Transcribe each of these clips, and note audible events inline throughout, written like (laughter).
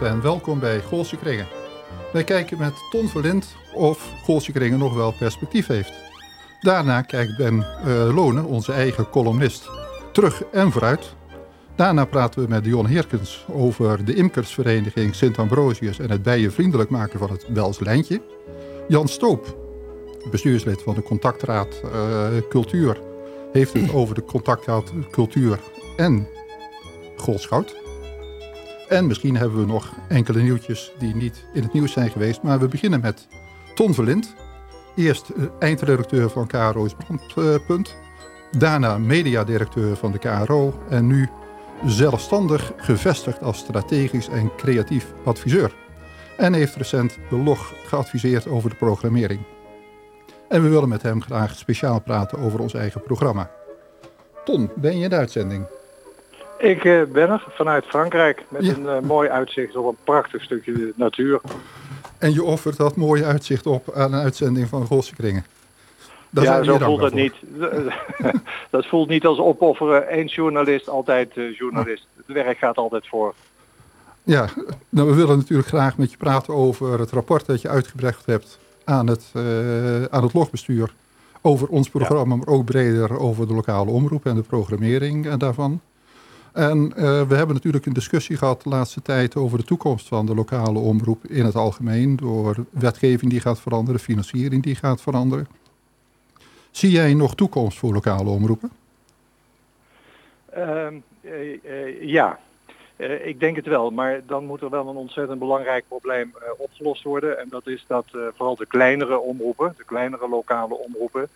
En welkom bij Goolse Kringen. Wij kijken met Ton Verlind of Goolse Kringen nog wel perspectief heeft. Daarna kijkt Ben uh, Lonen, onze eigen columnist, terug en vooruit. Daarna praten we met Dion Heerkens over de imkersvereniging Sint-Ambrosius... en het bijenvriendelijk maken van het Wels Lijntje. Jan Stoop, bestuurslid van de Contactraad uh, Cultuur... heeft het over de Contactraad Cultuur en Goldschout. En misschien hebben we nog enkele nieuwtjes die niet in het nieuws zijn geweest. Maar we beginnen met Ton Verlind. Eerst eh, eindredacteur van KRO's Brandpunt. Daarna mediadirecteur van de KRO. En nu zelfstandig gevestigd als strategisch en creatief adviseur. En heeft recent de log geadviseerd over de programmering. En we willen met hem graag speciaal praten over ons eigen programma. Ton, ben je in de uitzending? Ik uh, ben er vanuit Frankrijk met een uh, mooi uitzicht op een prachtig stukje natuur. En je offert dat mooie uitzicht op aan een uitzending van Golsekringen. ja, zo voelt het niet. (laughs) dat voelt niet als opofferen. Eén journalist, altijd uh, journalist. Het werk gaat altijd voor. Ja, nou, we willen natuurlijk graag met je praten over het rapport dat je uitgebracht hebt aan het, aan het logbestuur. Over ons programma, ja. maar ook breder over de lokale omroep en de programmering daarvan. En uh, we hebben natuurlijk een discussie gehad de laatste tijd over de toekomst van de lokale omroep in het algemeen. Door wetgeving die gaat veranderen, financiering die gaat veranderen. Zie jij nog toekomst voor lokale omroepen? Uh, uh, ja, ik denk het wel. Maar dan moet er wel een ontzettend belangrijk probleem opgelost worden. En dat is dat vooral de kleinere omroepen, de kleinere lokale omroepen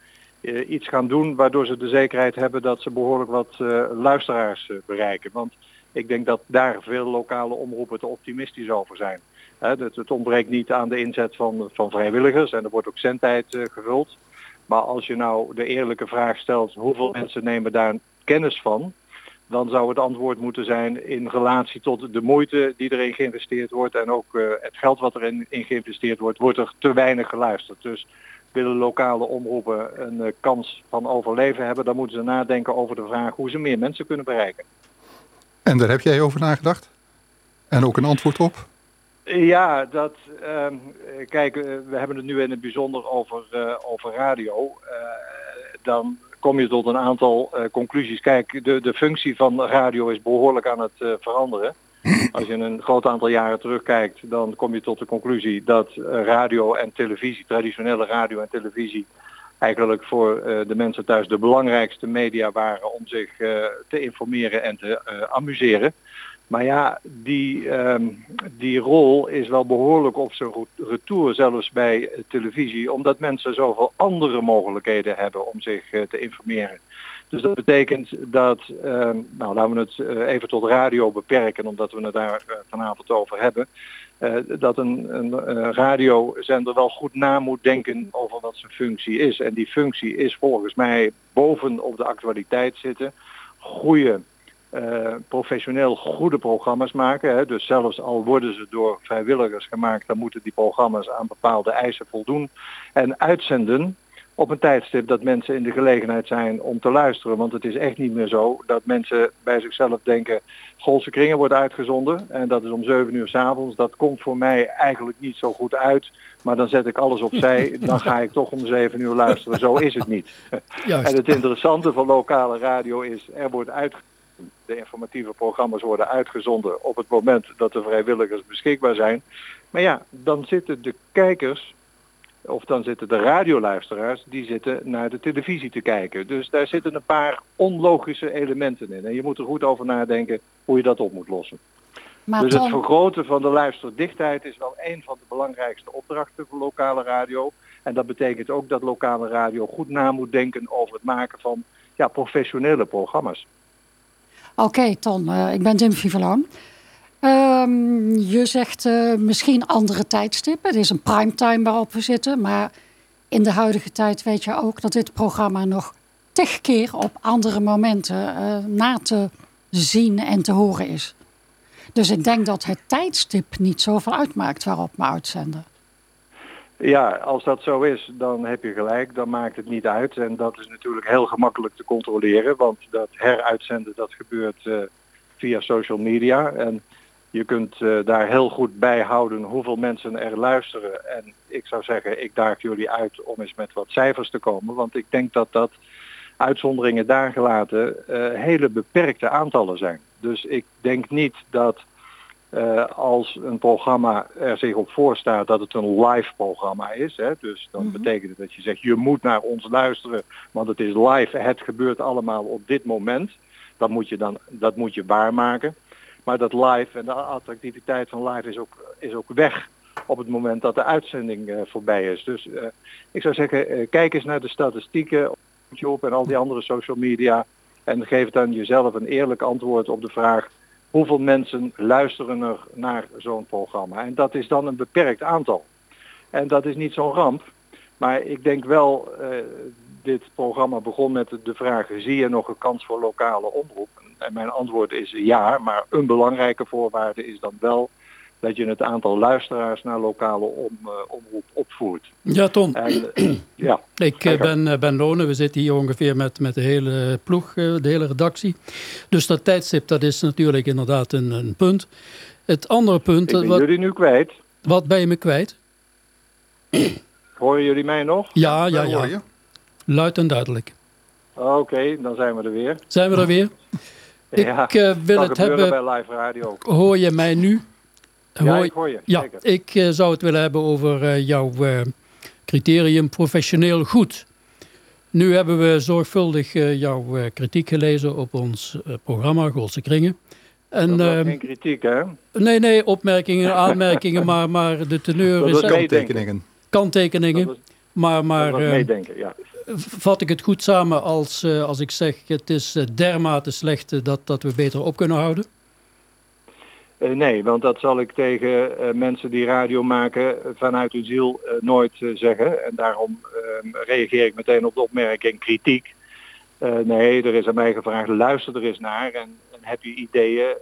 iets gaan doen waardoor ze de zekerheid hebben dat ze behoorlijk wat uh, luisteraars uh, bereiken. Want ik denk dat daar veel lokale omroepen te optimistisch over zijn. Het, ontbreekt niet aan de inzet van, van vrijwilligers en er wordt ook zendtijd gevuld. Maar als je nou de eerlijke vraag stelt hoeveel mensen nemen daar kennis van, dan zou het antwoord moeten zijn in relatie tot de moeite die erin geïnvesteerd wordt en ook het geld wat erin in geïnvesteerd wordt, wordt er te weinig geluisterd. Dus willen lokale omroepen een uh, kans van overleven hebben, dan moeten ze nadenken over de vraag hoe ze meer mensen kunnen bereiken. En daar heb jij over nagedacht? En ook een antwoord op? Ja, dat, uh, kijk, we hebben het nu in het bijzonder over, uh, over radio. dan kom je tot een aantal conclusies. Kijk, de, de functie van radio is behoorlijk aan het veranderen. Als je een groot aantal jaren terugkijkt, dan kom je tot de conclusie dat eh, radio en televisie, traditionele radio en televisie, eigenlijk voor uh, de mensen thuis de belangrijkste media waren om zich uh, te informeren en te amuseren. Maar ja, die, um, die rol is wel behoorlijk op zijn retour, zelfs bij televisie, omdat mensen zoveel andere mogelijkheden hebben om zich te informeren. Dus dat betekent dat, uh, nou laten we het uh, even tot radio beperken, omdat we het daar uh, vanavond over hebben. Uh, dat een, een radiozender wel goed na moet denken over wat zijn functie is. En die functie is volgens mij boven op de actualiteit zitten. Goede, professioneel goede programma's maken. Hè. Dus zelfs al worden ze door vrijwilligers gemaakt, dan moeten die programma's aan bepaalde eisen voldoen. En uitzenden op een tijdstip dat mensen in de gelegenheid zijn om te luisteren. Want het is echt niet meer zo dat mensen bij zichzelf denken... Golse Kringen wordt uitgezonden en dat is om 7 uur s avonds. Dat komt voor mij eigenlijk niet zo goed uit. Maar dan zet ik alles opzij, (laughs) dan ga ik toch om 7 uur luisteren. Zo is het niet. (laughs) Juist. En het interessante van lokale radio is, er wordt uitgezonden. De informatieve programma's worden uitgezonden op het moment dat de vrijwilligers beschikbaar zijn. Maar ja, dan zitten de kijkers of dan zitten de radioluisteraars, die zitten naar de televisie te kijken. Dus daar zitten een paar onlogische elementen in. En je moet er goed over nadenken hoe je dat op moet lossen. Maar dus het vergroten van de luisterdichtheid is wel een van de belangrijkste opdrachten voor lokale radio. En dat betekent ook dat lokale radio goed na moet denken over het maken van ja, professionele programma's. Oké, okay, Ton, uh, ik ben Tim Vivalan. Um, je zegt uh, misschien andere tijdstippen. Het is een primetime waarop we zitten. Maar in de huidige tijd weet je ook dat dit programma nog tig keer op andere momenten uh, na te zien en te horen is. Dus ik denk dat het tijdstip niet zoveel uitmaakt waarop we uitzenden. Ja, als dat zo is, dan heb je gelijk. Dan maakt het niet uit. En dat is natuurlijk heel gemakkelijk te controleren. Want dat heruitzenden, dat gebeurt uh, via social media. En Je kunt daar heel goed bij houden hoeveel mensen er luisteren. En ik zou zeggen, ik daag jullie uit om eens met wat cijfers te komen. Want ik denk dat dat uitzonderingen daar gelaten hele beperkte aantallen zijn. Dus ik denk niet dat uh, als een programma er zich op voorstaat dat het een live programma is. Hè, dus dan mm betekent het dat je zegt je moet naar ons luisteren, want het is live, het gebeurt allemaal op dit moment. Dat moet je dan dat moet je waarmaken. Maar dat live en de attractiviteit van live is ook, is ook weg op het moment dat de uitzending uh, voorbij is. Dus uh, ik zou zeggen, kijk eens naar de statistieken op YouTube en al die andere social media. En geef dan jezelf een eerlijk antwoord op de vraag hoeveel mensen luisteren er naar zo'n programma. En dat is dan een beperkt aantal. En dat is niet zo'n ramp. Maar ik denk wel, dit programma begon met de vraag, zie je nog een kans voor lokale omroep? En mijn antwoord is ja, maar een belangrijke voorwaarde is dan wel dat je het aantal luisteraars naar lokale om, uh, omroep opvoert. Ja, Ton. En, uh, (clears throat) ja. Ik uh, ben, ben Lone. We zitten hier ongeveer met, met de hele ploeg, de hele redactie. Dus dat tijdstip, dat is natuurlijk inderdaad een, een punt. Het andere punt... Ik ben wat, jullie nu kwijt. Wat ben je me kwijt? Horen jullie mij nog? Ja, ja, ja. Luid en duidelijk. Oké, okay, dan zijn we er weer. Zijn we er weer? (laughs) ja, ik wil het hebben... bij live radio. Hoor je mij nu? Ja, ik hoor je. Ja, ik uh, zou het willen hebben over uh, jouw uh, criterium professioneel goed. Nu hebben we zorgvuldig jouw kritiek gelezen op ons programma Goolse Kringen. En, dat was geen kritiek, hè? Nee, nee, opmerkingen, (laughs) aanmerkingen, maar, maar de teneur dat is... Kanttekeningen. Kanttekeningen. Dat was, maar, maar, dat meedenken, ja. Vat ik het goed samen als, als ik zeg het is dermate slecht dat, dat we beter op kunnen houden? Nee, want dat zal ik tegen mensen die radio maken vanuit hun ziel nooit zeggen. En daarom ehm, reageer ik meteen op de opmerking kritiek. nee, er is aan mij gevraagd, luister er eens naar en heb je ideeën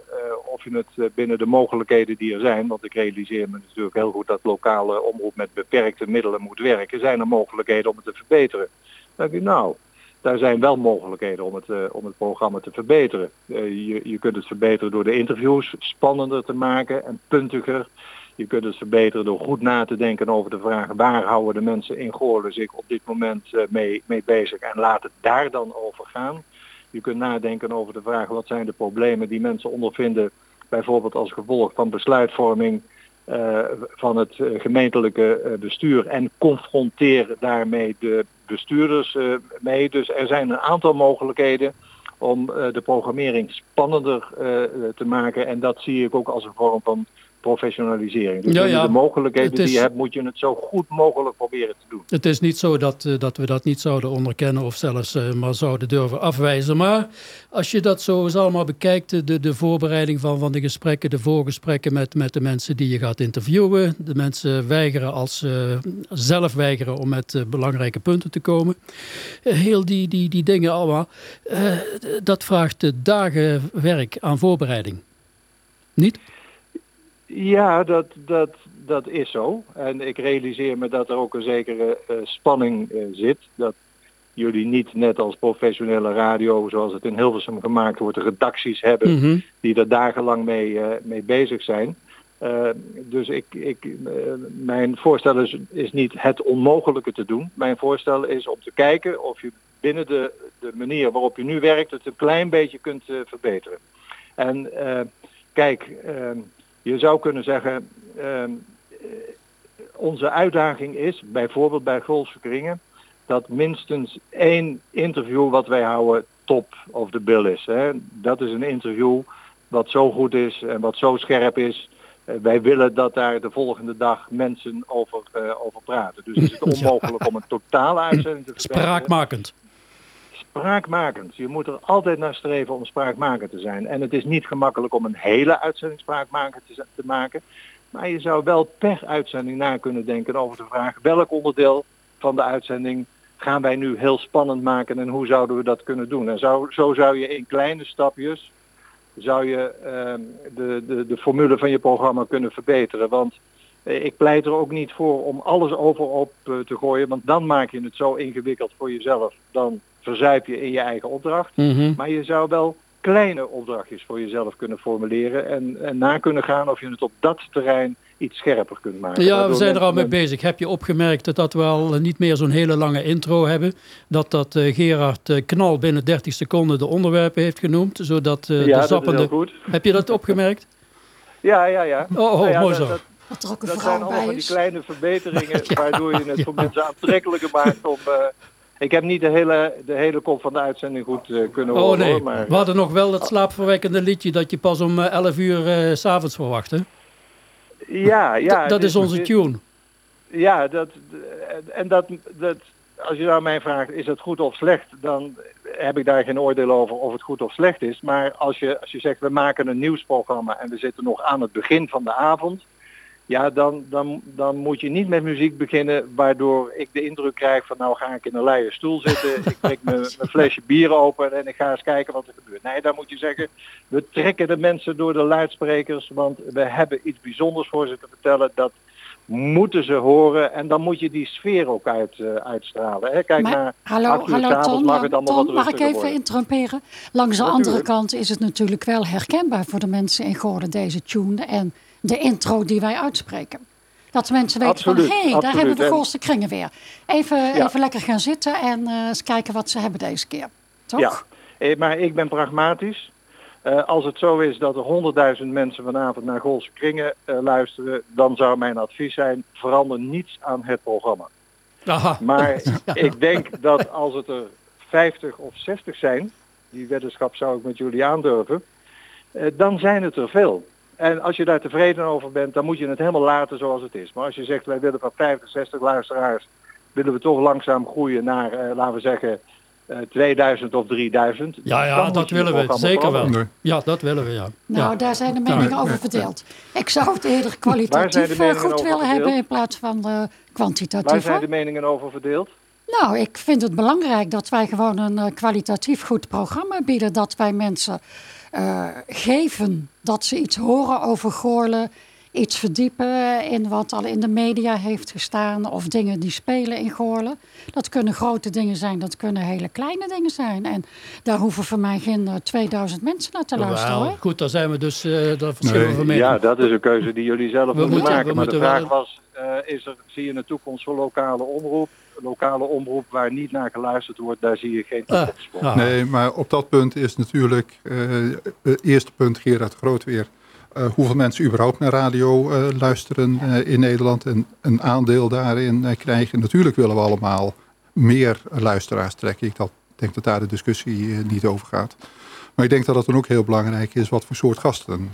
of je het binnen de mogelijkheden die er zijn, want ik realiseer me natuurlijk heel goed dat lokale omroep met beperkte middelen moet werken, zijn er mogelijkheden om het te verbeteren. Nou, daar zijn wel mogelijkheden om het, uh, om het programma te verbeteren. Uh, je, je kunt het verbeteren door de interviews spannender te maken en puntiger. Je kunt het verbeteren door goed na te denken over de vraag waar houden de mensen in Goorlen zich op dit moment uh, mee, mee bezig en laat het daar dan over gaan. Je kunt nadenken over de vraag wat zijn de problemen die mensen ondervinden bijvoorbeeld als gevolg van besluitvorming van het gemeentelijke bestuur en confronteer daarmee de bestuurders uh, mee. Dus er zijn een aantal mogelijkheden om de programmering spannender te maken en dat zie ik ook als een vorm van professionalisering. Dus ja, ja. de mogelijkheden is, die je hebt, moet je het zo goed mogelijk proberen te doen. Het is niet zo dat, uh, dat we dat niet zouden onderkennen of zelfs uh, maar zouden durven afwijzen. Maar als je dat zo eens allemaal bekijkt, de, de voorbereiding van, van de gesprekken, de voorgesprekken met, met de mensen die je gaat interviewen. De mensen weigeren als uh, zelf weigeren om met belangrijke punten te komen. heel die, die, die dingen allemaal, dat vraagt dagen werk aan voorbereiding. Niet? Ja, dat, dat, dat is zo. En ik realiseer me dat er ook een zekere uh, spanning uh, zit. Dat jullie niet net als professionele radio, zoals het in Hilversum gemaakt wordt, redacties hebben mm -hmm. die er dagenlang mee, uh, mee bezig zijn. dus ik, ik, mijn voorstel is, is niet het onmogelijke te doen. Mijn voorstel is om te kijken of je binnen de, de manier waarop je nu werkt het een klein beetje kunt verbeteren. En kijk, je zou kunnen zeggen, uh, onze uitdaging is, bijvoorbeeld bij golfskringen, dat minstens één interview wat wij houden top of de bill is. Hè. Dat is een interview wat zo goed is en wat zo scherp is. Uh, wij willen dat daar de volgende dag mensen over, uh, over praten. Dus is het (laughs) onmogelijk om een totale uitzending te verbeteren. Spraakmakend spraakmakend. Je moet er altijd naar streven om spraakmakend te zijn. En het is niet gemakkelijk om een hele uitzending spraakmakend te, te maken. Maar je zou wel per uitzending na kunnen denken over de vraag welk onderdeel van de uitzending gaan wij nu heel spannend maken en hoe zouden we dat kunnen doen. En zo, zo zou je in kleine stapjes zou je uh, de, de, de formule van je programma kunnen verbeteren. Want eh, ik pleit er ook niet voor om alles overop uh, te gooien, want dan maak je het zo ingewikkeld voor jezelf. Dan verzuip je in je eigen opdracht. Mm -hmm. Maar je zou wel kleine opdrachtjes voor jezelf kunnen formuleren en, en na kunnen gaan of je het op dat terrein iets scherper kunt maken. Ja, we zijn er al mee bezig. Heb je opgemerkt dat we al niet meer zo'n hele lange intro hebben? Dat dat uh, Gerard uh, Knal binnen 30 seconden de onderwerpen heeft genoemd, zodat uh, ja, de zappende... Dat is goed. Heb je dat opgemerkt? (laughs) Ja, ja, ja. Oh, oh ja, mooi dat, zo. Dat, dat, dat zijn allemaal van die kleine verbeteringen (laughs) waardoor je het voor mensen aantrekkelijker maakt om... Ik heb niet de hele, de hele kop van de uitzending goed uh, kunnen horen. Oh nee, hoor, maar... we hadden nog wel dat slaapverwekkende liedje dat je pas om 11 uur uh, s'avonds verwachtte. Ja, ja. D dat is onze tune. Ja, dat, en dat, dat, als je nou mij vraagt, is het goed of slecht, dan heb ik daar geen oordeel over of het goed of slecht is. Maar als je, als je zegt, we maken een nieuwsprogramma en we zitten nog aan het begin van de avond, ja, dan, dan, dan moet je niet met muziek beginnen waardoor ik de indruk krijg van nou ga ik in een leien stoel zitten, (laughs) ik trek mijn flesje bier open en ik ga eens kijken wat er gebeurt. Nee, dan moet je zeggen, we trekken de mensen door de luidsprekers, want we hebben iets bijzonders voor ze te vertellen, dat moeten ze horen en dan moet je die sfeer ook uit, uh, uitstralen. Hè? Kijk maar, naar hallo, hallo Ton, mag, het allemaal Ton, mag ik even worden. interrumperen? Langs de andere kant is het natuurlijk wel herkenbaar voor de mensen in Goorden, deze tune en de intro die wij uitspreken. Dat mensen weten absoluut, van, hé, hey, daar hebben we de en... Goolse kringen weer. Even, ja. even lekker gaan zitten en uh, eens kijken wat ze hebben deze keer. Toch? Ja, eh, maar ik ben pragmatisch. Uh, als het zo is dat er honderdduizend mensen vanavond naar Goolse kringen uh, luisteren, dan zou mijn advies zijn, verander niets aan het programma. Aha. Maar (laughs) ja. ik denk dat als het er 50 of 60 zijn, die weddenschap zou ik met jullie aandurven, uh, dan zijn het er veel. En als je daar tevreden over bent, dan moet je het helemaal laten zoals het is. Maar als je zegt, wij willen van 50, 60 luisteraars, willen we toch langzaam groeien naar, uh, laten we zeggen, uh, 2000 of 3000. Ja, ja, dat willen we. Zeker wel. Ja, dat willen we, ja. Nou, ja. daar zijn de meningen ja. over verdeeld. Ik zou het eerder kwalitatief goed willen hebben in plaats van uh, kwantitatief. Waar zijn de meningen over verdeeld? Nou, ik vind het belangrijk dat wij gewoon een kwalitatief goed programma bieden. Dat wij mensen uh, geven dat ze iets horen over Goorlen. Iets verdiepen in wat al in de media heeft gestaan. Of dingen die spelen in Goorlen. Dat kunnen grote dingen zijn, dat kunnen hele kleine dingen zijn. En daar hoeven voor mij geen uh, 2000 mensen naar te luisteren. Hoor. goed, daar zijn we dus uh, daar verschillen nee. we mee. Ja, dat is een keuze die jullie zelf we moeten maken. we Maar de vraag wel... was, uh, is er, zie je een toekomst voor lokale omroep? Lokale omroep waar niet naar geluisterd wordt, daar zie je geen voor. Ah, nee, maar op dat punt is natuurlijk het eerste punt Gerard Groot weer. Uh, hoeveel mensen überhaupt naar radio uh, luisteren uh, in Nederland en een aandeel daarin krijgen. Natuurlijk willen we allemaal meer luisteraars trekken. Ik dat, denk dat daar de discussie niet over gaat. Maar ik denk dat het dan ook heel belangrijk is wat voor soort gasten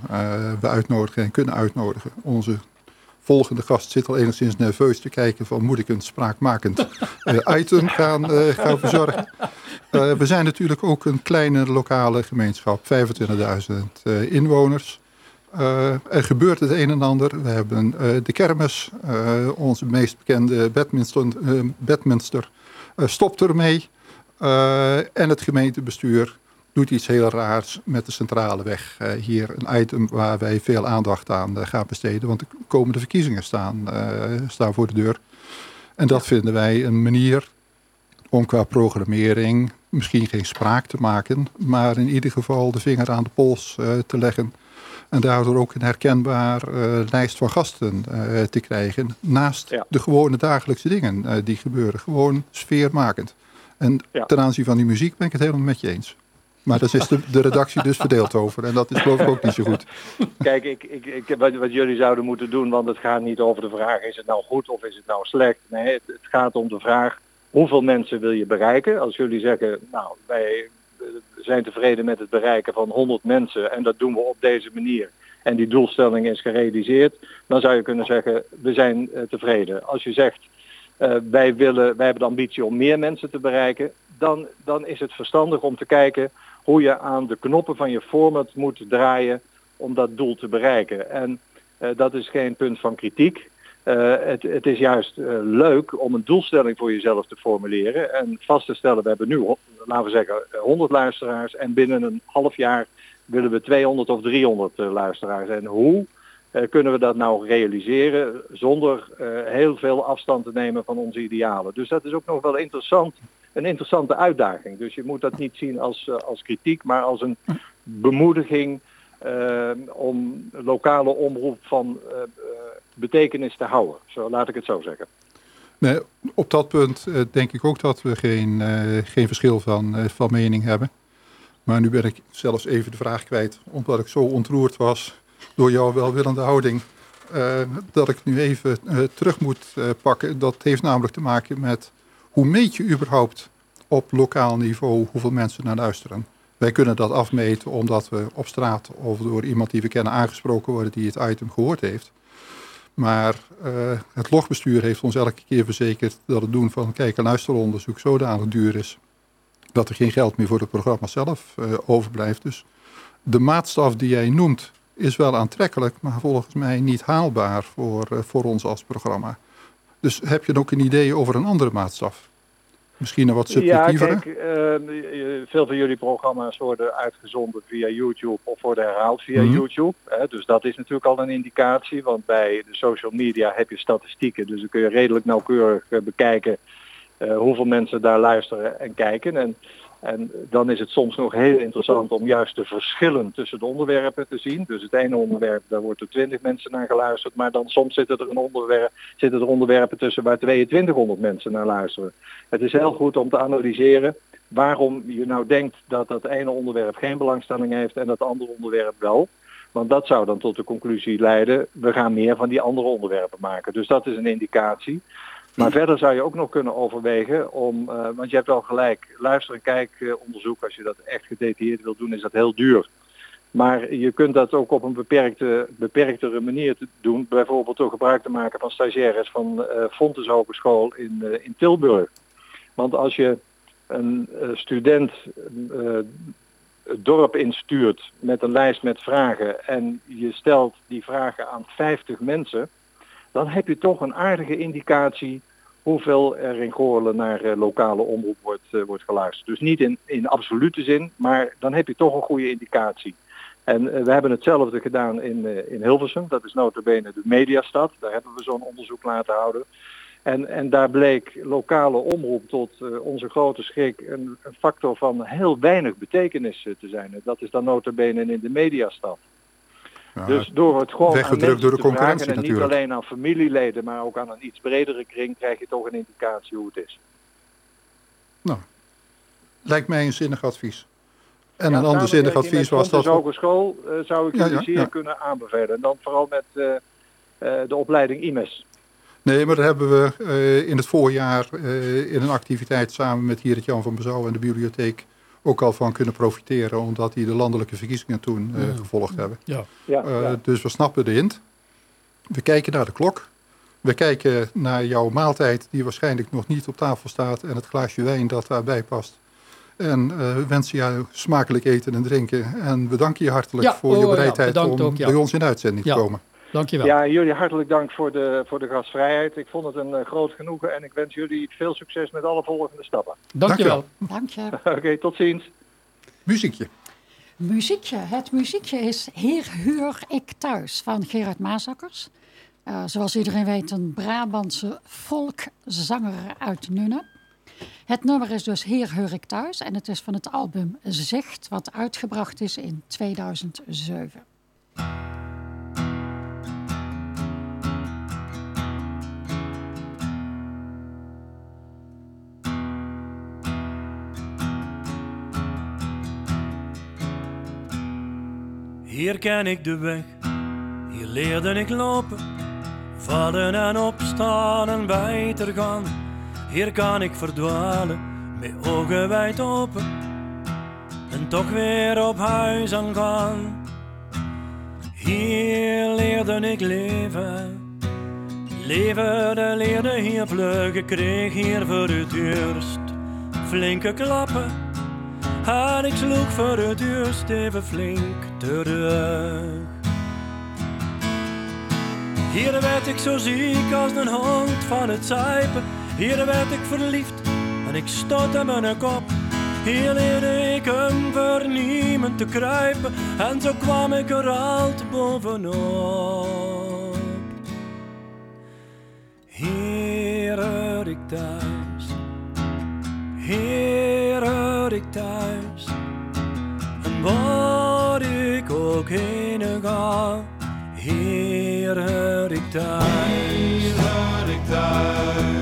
we uitnodigen en kunnen uitnodigen. Onze volgende gast zit al enigszins nerveus te kijken van moet ik een spraakmakend (laughs) item gaan, gaan verzorgen. we zijn natuurlijk ook een kleine lokale gemeenschap, 25.000 inwoners. Uh, er gebeurt het een en ander. We hebben uh, de kermis, uh, onze meest bekende Bedminster, Bedminster stopt ermee. en het gemeentebestuur doet iets heel raars met de centrale weg. hier een item waar wij veel aandacht aan gaan besteden. Want de komende verkiezingen staan, staan voor de deur. En dat vinden wij een manier om qua programmering misschien geen spraak te maken. Maar in ieder geval de vinger aan de pols te leggen. En daardoor ook een herkenbaar uh, lijst van gasten uh, te krijgen. Naast ja. de gewone dagelijkse dingen uh, die gebeuren. Gewoon sfeermakend. En ja. ten aanzien van die muziek ben ik het helemaal met je eens. Maar daar is de, de redactie dus verdeeld over. En dat is geloof ik ook niet zo goed. Kijk, ik, ik, ik, wat, wat, jullie zouden moeten doen, want het gaat niet over de vraag is het nou goed of is het nou slecht. Nee, het, gaat om de vraag hoeveel mensen wil je bereiken. Als jullie zeggen, nou wij zijn tevreden met het bereiken van 100 mensen en dat doen we op deze manier en die doelstelling is gerealiseerd, dan zou je kunnen zeggen we zijn uh, tevreden. Als je zegt uh, wij, willen, wij hebben de ambitie om meer mensen te bereiken, dan, dan is het verstandig om te kijken hoe je aan de knoppen van je format moet draaien om dat doel te bereiken. En uh, dat is geen punt van kritiek. Uh, het, het, is juist uh, leuk om een doelstelling voor jezelf te formuleren en vast te stellen, we hebben nu, laten we zeggen, 100 luisteraars en binnen een half jaar willen we 200 of 300 uh, luisteraars. En hoe kunnen we dat nou realiseren zonder heel veel afstand te nemen van onze idealen? Dus dat is ook nog wel interessant, een interessante uitdaging. Dus je moet dat niet zien als, als kritiek, maar als een bemoediging om lokale omroep van betekenis te houden. Zo laat ik het zo zeggen. Nee, op dat punt denk ik ook dat we geen, geen verschil van, van mening hebben. Maar nu ben ik zelfs even de vraag kwijt, omdat ik zo ontroerd was door jouw welwillende houding. Dat ik nu even terug moet pakken. Dat heeft namelijk te maken met hoe meet je überhaupt op lokaal niveau hoeveel mensen naar luisteren. Wij kunnen dat afmeten omdat we op straat of door iemand die we kennen aangesproken worden die het item gehoord heeft. Maar het logbestuur heeft ons elke keer verzekerd dat het doen van kijk- en luisteronderzoek zodanig duur is dat er geen geld meer voor het programma zelf uh, overblijft. Dus de maatstaf die jij noemt is wel aantrekkelijk, maar volgens mij niet haalbaar voor, uh, voor ons als programma. Dus heb je ook een idee over een andere maatstaf? Misschien een wat subjectievere? Ja, kijk, uh, veel van jullie programma's worden uitgezonden via YouTube of worden herhaald via mm -hmm. YouTube. Hè, dus dat is natuurlijk al een indicatie, want bij de social media heb je statistieken. Dus dan kun je redelijk nauwkeurig bekijken uh, hoeveel mensen daar luisteren en kijken. En, en dan is het soms nog heel interessant om juist de verschillen tussen de onderwerpen te zien. Dus het ene onderwerp, daar wordt er 20 mensen naar geluisterd, maar dan soms zitten er, een onderwerp, zitten er onderwerpen tussen waar 2200 mensen naar luisteren. Het is heel goed om te analyseren waarom je nou denkt dat dat ene onderwerp geen belangstelling heeft en dat andere onderwerp wel. Want dat zou dan tot de conclusie leiden, we gaan meer van die andere onderwerpen maken. Dus dat is een indicatie. Maar verder zou je ook nog kunnen overwegen om, uh, want je hebt wel gelijk, luister- en kijkonderzoek, als je dat echt gedetailleerd wil doen, is dat heel duur. Maar je kunt dat ook op een beperkte, beperktere manier doen, bijvoorbeeld door gebruik te maken van stagiaires van uh, Fontes Hogeschool in, in Tilburg. Want als je een student het dorp instuurt met een lijst met vragen en je stelt die vragen aan 50 mensen, dan heb je toch een aardige indicatie hoeveel er in Goorlen naar uh, lokale omroep wordt, uh, wordt geluisterd. Dus niet in, in absolute zin, maar dan heb je toch een goede indicatie. En uh, we hebben hetzelfde gedaan in, in Hilversum, dat is notabene de mediastad. Daar hebben we zo'n onderzoek laten houden. En, en daar bleek lokale omroep tot onze grote schrik een, factor van heel weinig betekenis te zijn. Dat is dan notabene in de mediastad. Ja, dus door het gewoon weggedrukt door de concurrentie en natuurlijk. niet alleen aan familieleden, maar ook aan een iets bredere kring, krijg je toch een indicatie hoe het is. Nou, lijkt mij een zinnig advies. En ja, een ander zinnig advies was dat... Hogeschool uh, zou ik jullie ja, zeer kunnen aanbevelen. En dan vooral met uh, uh, de opleiding IMES. Nee, maar daar hebben we in het voorjaar in een activiteit samen met hier het Jan van Bezouw en de bibliotheek ook al van kunnen profiteren, omdat die de landelijke verkiezingen toen uh, gevolgd hebben. Ja. Ja, uh, ja. Dus we snappen de hint. We kijken naar de klok. We kijken naar jouw maaltijd die waarschijnlijk nog niet op tafel staat en het glaasje wijn dat daarbij past. En uh, we wensen jou smakelijk eten en drinken. En we danken je hartelijk ja, voor je oh, bereidheid ja, om ook, ja. bij ons in uitzending te komen. Dankjewel. Ja, jullie hartelijk dank voor de, voor de gastvrijheid. Ik vond het een uh, groot genoegen en ik wens jullie veel succes met alle volgende stappen. Dankjewel. Dank je. (laughs) Oké, okay, tot ziens. Muziekje. Muziekje. Het muziekje is Heer Huur Ik Thuis van Gerard Maasakkers. Uh, zoals iedereen weet een Brabantse volkzanger uit Nuenen. Het nummer is dus Heer Heur ik Thuis en het is van het album Zicht wat uitgebracht is in 2007. Hier ken ik de weg, hier leerde ik lopen, vallen en opstaan en beter gaan. Hier kan ik verdwalen, met ogen wijd open, en toch weer op huis aan gaan. Hier leerde ik leven, leven de leerde hier vluggen, kreeg hier voor het eerst flinke klappen. En ik sloeg voor het eerst even flink terug. Hier werd ik zo ziek als een hond van het zuipen. Hier werd ik verliefd en ik stotte mijn kop. Hier leerde ik hem vernieuwend te kruipen. En zo kwam ik er altijd bovenop. Hier hoor ik thuis. Hier hoor ik thuis. Een ook heen ga, ik. Hier hoor ik thuis.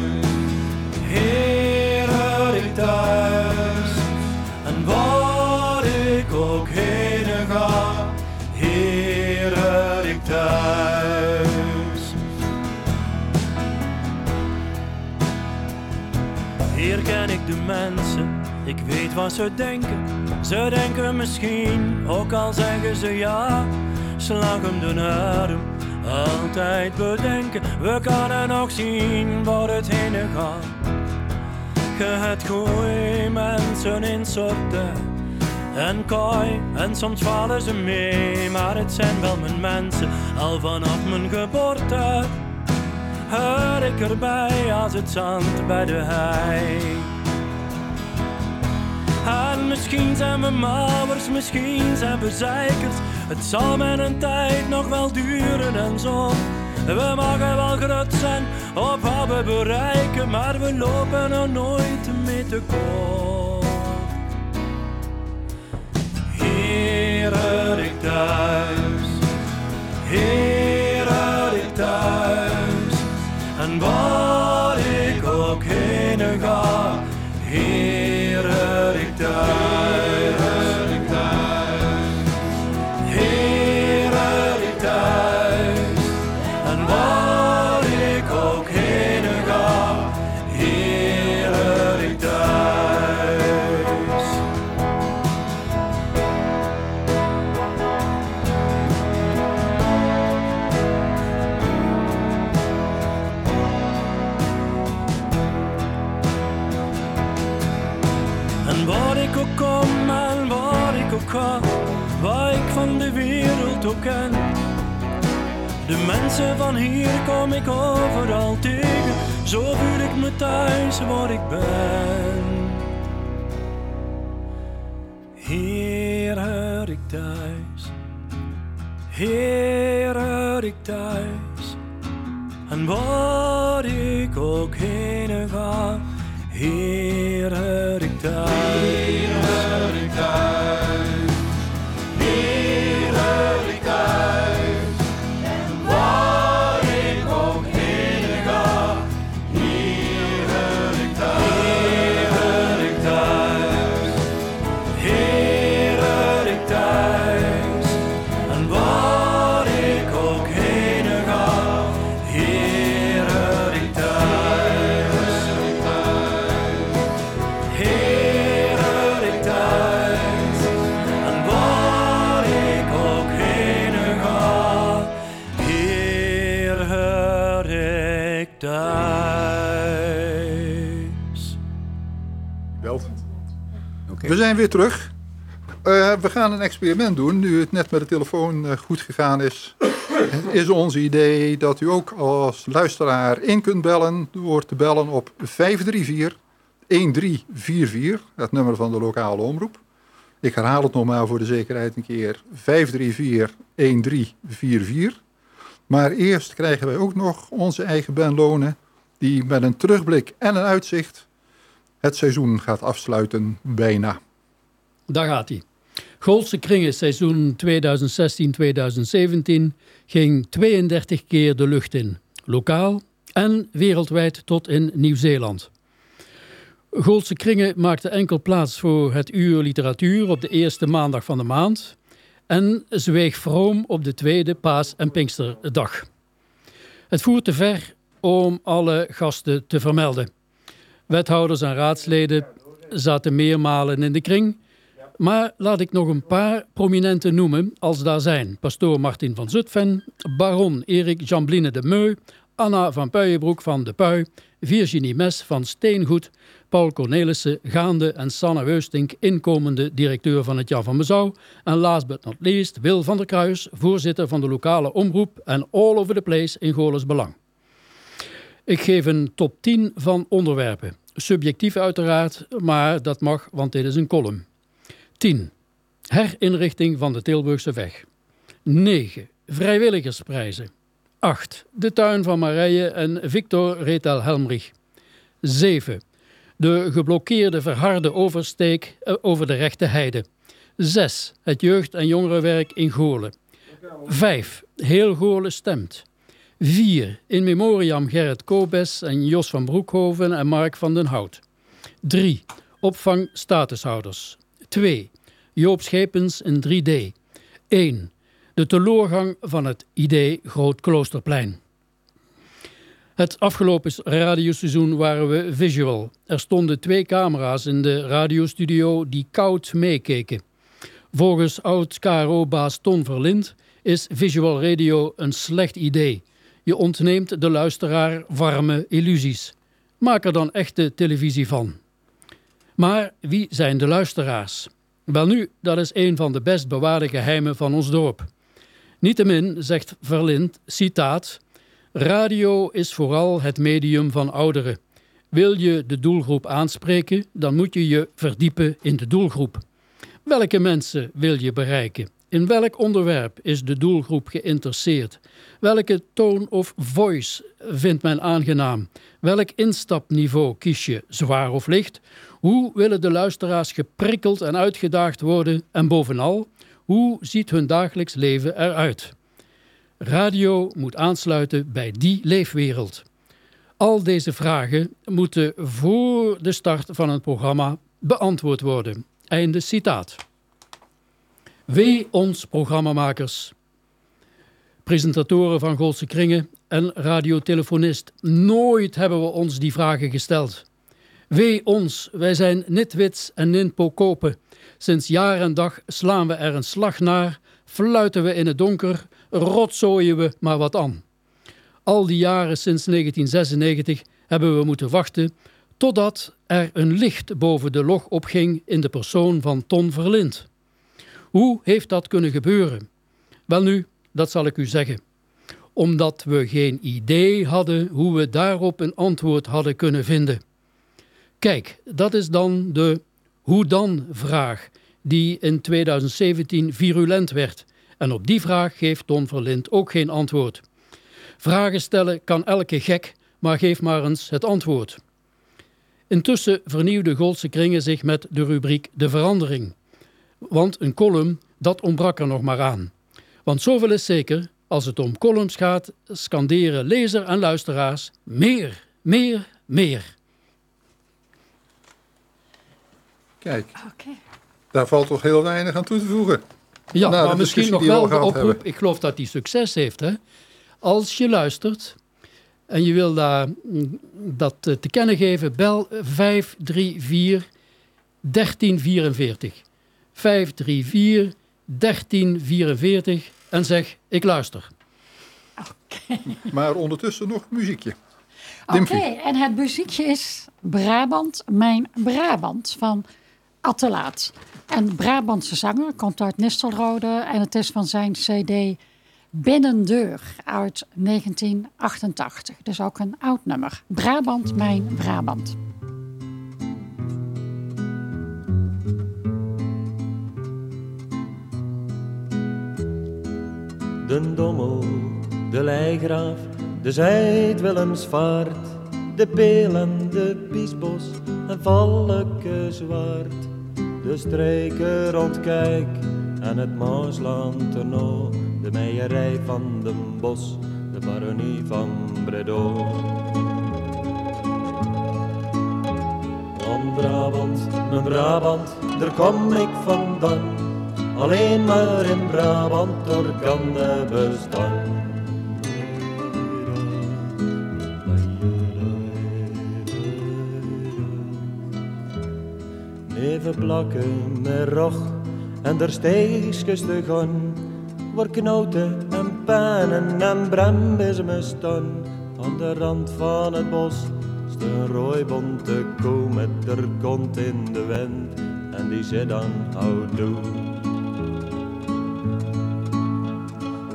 Wat ze denken. Ze denken misschien, ook al zeggen ze ja. Slag hem de arm, altijd bedenken. We kunnen nog zien waar het heen gaat. Je hebt goeie mensen in soorten en kooi. En soms vallen ze mee, maar het zijn wel mijn mensen. Al vanaf mijn geboorte hoor ik erbij als het zand bij de hei. En misschien zijn we mouwers, misschien zijn we zeikers. Het zal met een tijd nog wel duren en zo. We mogen wel groot zijn op wat we bereiken, maar we lopen er nooit mee te kort. Hier ik thuis, hier ik thuis. En waar ik ook heen ga, hier hoor thuis waar ik ben. Terug. Eh, we gaan een experiment doen. Nu het net met de telefoon eh, goed gegaan is, is onze idee dat u ook als luisteraar in kunt bellen door te bellen op 534 1344, het nummer van de lokale omroep. Ik herhaal het nog maar voor de zekerheid een keer. 534 1344. Maar eerst krijgen wij ook nog onze eigen Ben Lonen, die met een terugblik en een uitzicht het seizoen gaat afsluiten bijna. Daar gaat hij. Goolse Kringen seizoen 2016-2017 ging 32 keer de lucht in. Lokaal en wereldwijd tot in Nieuw-Zeeland. Goolse Kringen maakte enkel plaats voor het uur literatuur op de eerste maandag van de maand en zweeg vroom op de tweede paas- en pinksterdag. Het voert te ver om alle gasten te vermelden. Wethouders en raadsleden zaten meermalen in de kring. Maar laat ik nog een paar prominenten noemen als daar zijn. Pastoor Martin van Zutphen, baron Erik Jambline de Meu, Anna van Puijenbroek van de Pui, Virginie Mes van Steengoed, Paul Cornelissen, gaande en Sanne Weustink, inkomende directeur van het Jan van Mezouw. En last but not least Wil van der Kruis, voorzitter van de lokale omroep en all over the place in Goorles Belang. Ik geef een top 10 van onderwerpen. Subjectief uiteraard, maar dat mag, want dit is een column. 10. Herinrichting van de Tilburgse weg. 9. Vrijwilligersprijzen. 8. De tuin van Marije en Victor Retal Helmrich. 7. De geblokkeerde verharde oversteek eh, over de rechte heide. 6. Het jeugd- en jongerenwerk in Goorlen. 5. Heel Goorlen stemt. 4. In memoriam Gerrit Kobes en Jos van Broekhoven en Mark van den Hout. 3. Opvang statushouders. 2. Joop Schepens in 3D. 1. De teloorgang van het idee Groot Kloosterplein. Het afgelopen radioseizoen waren we visual. Er stonden twee camera's in de radiostudio die koud meekeken. Volgens oud-KRO-baas Ton Verlind is visual radio een slecht idee. Je ontneemt de luisteraar warme illusies. Maak er dan echte televisie van. Maar wie zijn de luisteraars? Welnu, dat is een van de best bewaarde geheimen van ons dorp. Niettemin zegt Verlind, citaat... Radio is vooral het medium van ouderen. Wil je de doelgroep aanspreken, dan moet je je verdiepen in de doelgroep. Welke mensen wil je bereiken? In welk onderwerp is de doelgroep geïnteresseerd? Welke tone of voice vindt men aangenaam? Welk instapniveau kies je, zwaar of licht? Hoe willen de luisteraars geprikkeld en uitgedaagd worden? En bovenal, hoe ziet hun dagelijks leven eruit? Radio moet aansluiten bij die leefwereld. Al deze vragen moeten voor de start van het programma beantwoord worden. Einde citaat. Wee ons programmamakers, presentatoren van Goldse Kringen en radiotelefonist. Nooit hebben we ons die vragen gesteld. Wee ons, wij zijn nitwits en ninpokopen. Sinds jaar en dag slaan we er een slag naar, fluiten we in het donker, rotzooien we maar wat aan. Al die jaren sinds 1996 hebben we moeten wachten totdat er een licht boven de log opging in de persoon van Ton Verlind. Hoe heeft dat kunnen gebeuren? Welnu, dat zal ik u zeggen. Omdat we geen idee hadden hoe we daarop een antwoord hadden kunnen vinden. Kijk, dat is dan de hoe dan vraag die in 2017 virulent werd. En op die vraag geeft Ton Verlind ook geen antwoord. Vragen stellen kan elke gek, maar geef maar eens het antwoord. Intussen vernieuwde Goldse Kringen zich met de rubriek De Verandering. Want een column, dat ontbrak er nog maar aan. Want zoveel is zeker, als het om columns gaat, scanderen lezer en luisteraars meer, meer, meer. Kijk, Oké. daar valt toch heel weinig aan toe te voegen. Ja, Nou, maar misschien nog wel de oproep. hebben. Ik geloof dat die succes heeft. Hè? Als je luistert en je wil daar, mm, dat eh, te kennen geven, bel 534 1344. 534 1344 en zeg ik luister. (laughs) Maar ondertussen nog muziekje. Oké, en het muziekje is Brabant, mijn Brabant van Attelaat. En Brabantse zanger komt uit Nistelrode en het is van zijn cd Binnendeur uit 1988. Dus ook een oud nummer. Brabant, mijn Brabant. De Dommel, de Leigraaf, de Zuid-Willemsvaart, de Peel en de en Valkenswaard. De streken rond Kijk en het Maasland erno, de meijerij van den Bos, de baronie van Bredoor. Van Brabant, mijn Brabant, daar kom ik vandaan. Alleen maar in Brabant door kan de bestaan. Even plakken met rog en der steegjes te gaan. Waar knoten en pennen en brembismen staan. Aan de rand van het bos staat een rooibonte koe met haar kont in de wind. En die zit dan houdoe.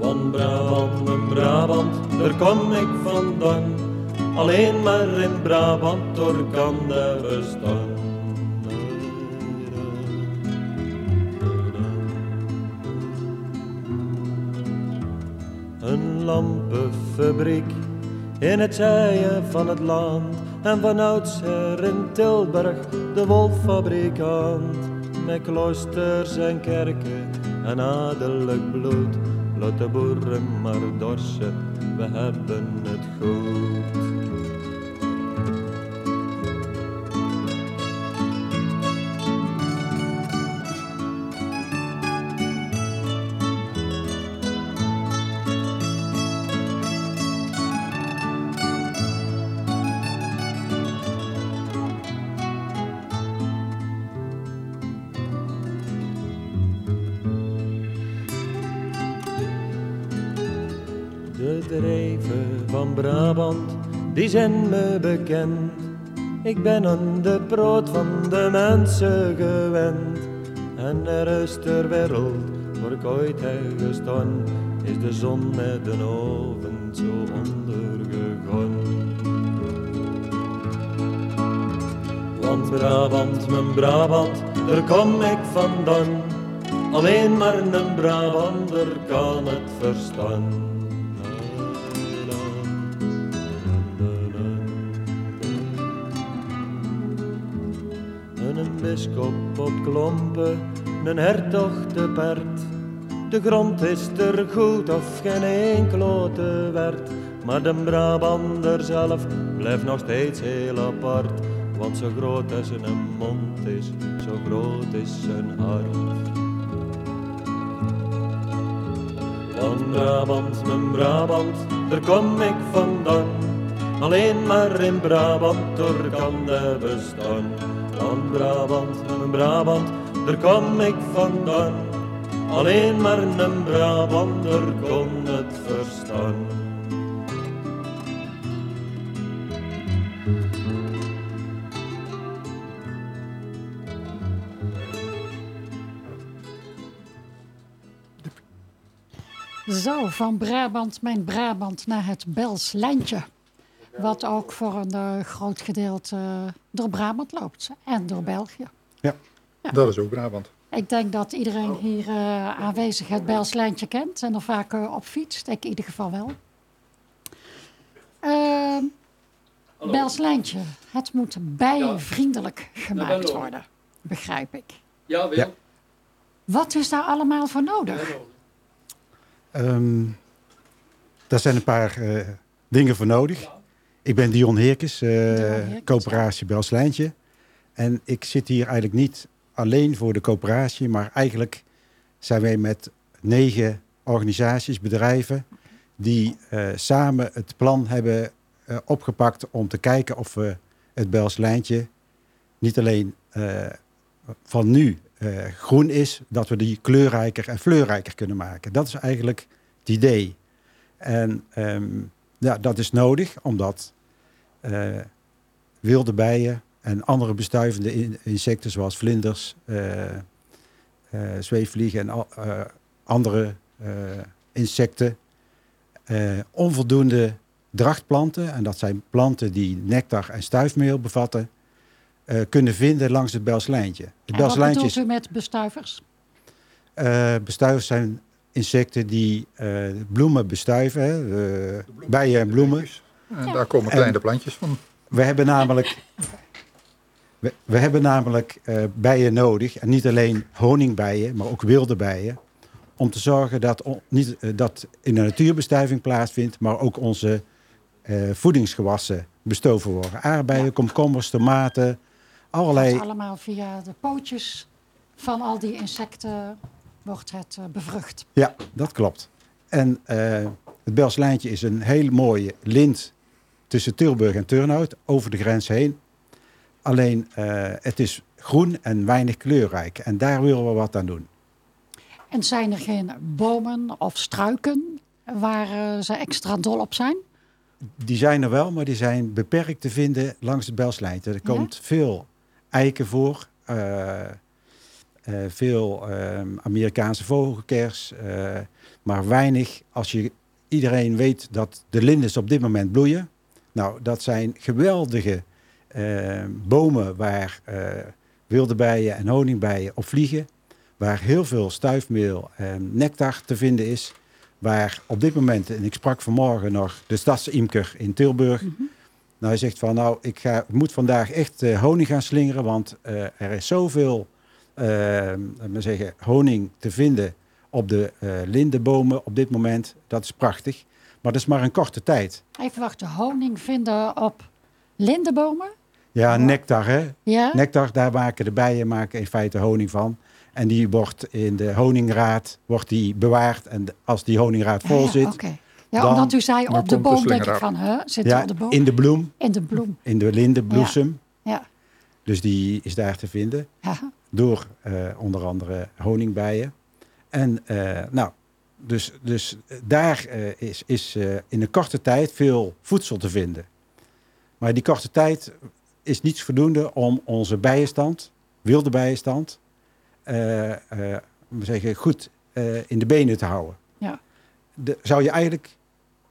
Van Brabant, Brabant, daar kom ik vandaan. Alleen maar in Brabant, door kan de bestaan. Lampenfabriek in het zijen van het land. En van oudsher in Tilburg de wolfabrikant. met kloosters en kerken en adellijk bloed. Laat de boeren maar dorsen, we hebben het goed. Brabant, die zijn me bekend. Ik ben aan de brood van de mensen gewend. En er is ter wereld, waar ik ooit heb gestaan, is de zon met de oven zo ondergegaan. Want Brabant, mijn Brabant, daar kom ik vandaan. Alleen maar een Brabander kan het verstaan. Een bischop op klompen, een hertog te paard. De grond is er goed of geen enkele werd. Maar de Brabander zelf blijft nog steeds heel apart. Want zo groot als zijn mond is, zo groot is zijn hart. Van Brabant, mijn Brabant, daar kom ik vandaan. Alleen maar in Brabant, door kan de bestaan. Van Brabant, mijn Brabant, daar kom ik vandaan. Alleen maar een Brabander kon het verstaan. Zo, van Brabant, mijn Brabant, naar het Bels lijntje. Wat ook voor een eh, groot gedeelte door Brabant loopt en door België. Dat is ook Brabant. Ik denk dat iedereen hier eh, aanwezig het Bels lijntje kent en er vaak eh, op fietst. Ik in ieder geval wel. Ehm lijntje, het moet bijvriendelijk gemaakt worden, begrijp ik. Ja, Wil. Ja. Wat is daar allemaal voor nodig? Ehm, daar zijn een paar eh, dingen voor nodig. Ik ben Dion Heerkes, eh, Heerkes, coöperatie Belslijntje. En ik zit hier eigenlijk niet alleen voor de coöperatie, maar eigenlijk zijn wij met negen organisaties, bedrijven, die eh, samen het plan hebben eh, opgepakt om te kijken of we het Belslijntje niet alleen van nu groen is, dat we die kleurrijker en fleurrijker kunnen maken. Dat is eigenlijk het idee. En ehm, ja, dat is nodig omdat eh, wilde bijen en andere bestuivende in- insecten zoals vlinders, eh, eh, zweefvliegen en al- andere insecten onvoldoende drachtplanten, en dat zijn planten die nectar en stuifmeel bevatten, kunnen vinden langs het Belslijntje. Het En wat bedoelt is u met bestuivers? bestuivers zijn insecten die eh, bloemen bestuiven, hè, eh, bijen en bloemen. En daar komen En- kleine plantjes van. We hebben namelijk, we, we hebben namelijk eh, bijen nodig, en niet alleen honingbijen, maar ook wilde bijen, om te zorgen dat, on- niet, dat in de natuurbestuiving plaatsvindt, maar ook onze eh, voedingsgewassen bestoven worden. Aardbeien, komkommers, tomaten, allerlei Dat allemaal via de pootjes van al die insecten wordt het eh, bevrucht. Ja, dat klopt. En eh, het Belslijntje is een heel mooie lint tussen Tilburg en Turnhout, over de grens heen. Alleen eh, het is groen en weinig kleurrijk. En daar willen we wat aan doen. En zijn er geen bomen of struiken waar ze extra dol op zijn? Die zijn er wel, maar die zijn beperkt te vinden langs het Belslijntje. Er Ja? komt veel eiken voor, veel eh, Amerikaanse vogelkers, eh, maar weinig als je iedereen weet dat de lindens op dit moment bloeien. Nou, dat zijn geweldige eh, bomen waar eh, wilde bijen en honingbijen op vliegen, waar heel veel stuifmeel en nectar te vinden is. Waar op dit moment, en ik sprak vanmorgen nog de stadsimker in Tilburg. Nou, hij zegt van, nou, ik, ga, ik moet vandaag echt eh, honing gaan slingeren, want eh, er is zoveel eh, zeggen, honing te vinden op de eh lindenbomen op dit moment. Dat is prachtig. Maar dat is maar een korte tijd. Even wachten, honing vinden op lindenbomen? Ja, nectar hè. Ja? Nectar, daar maken de bijen maken in feite honing van. En die wordt in de honingraad wordt die bewaard. En als die honingraad vol Ja, ja, zit, oké. Ja, dan- omdat u zei op de boom, denk ik van, hè, zit ja, op de boom? in de bloem, In de bloem, in de lindenbloesem. ja. Dus die is daar te vinden. ja. Door eh, onder andere honingbijen. En eh, nou, dus, dus daar eh, is, is in een korte tijd veel voedsel te vinden. Maar die korte tijd is niets voldoende om onze bijenstand, wilde bijenstand, we zeggen, goed in de benen te houden. Ja. De, zou je eigenlijk